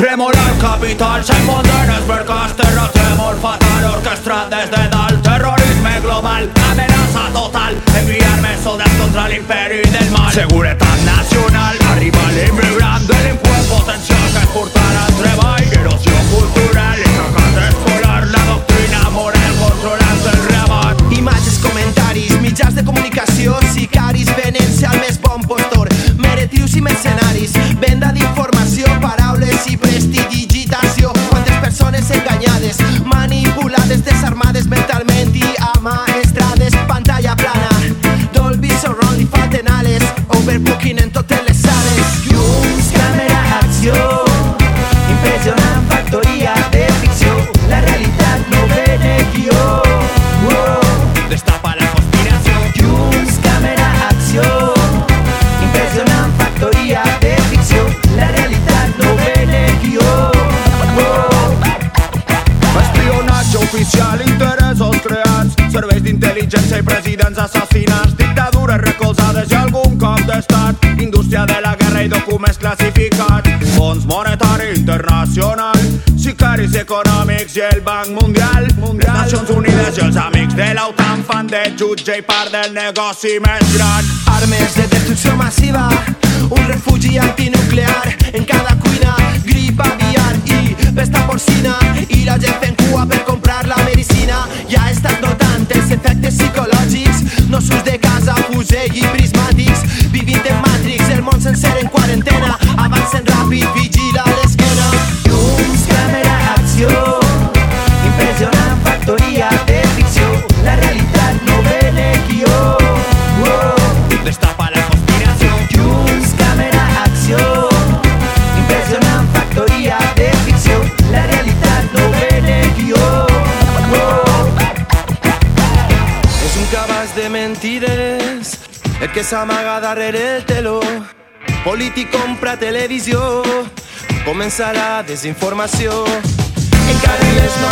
Tremor al capital se pondrán a esvergaster tremor fatal orquestra desde dal Terrorisme global, amenaza total Enviarme soldados contra el imperio y del mal. Seguretad madres me d'intel·ligència i presidents assassinats, dictadures recolzades i algun cop d'estat, indústria de la guerra i documents classificats, fons monetari internacional, sicaris econòmics i el Banc Mundial, les Nacions Unides i els amics de l'OTAN fan de jutge i part del negoci més gran. Armes de destrucció massiva Un refugi antinuclear mentires et que s'amaga darrere el teló. Polític compra televisió, començarà desinformació. Encara les no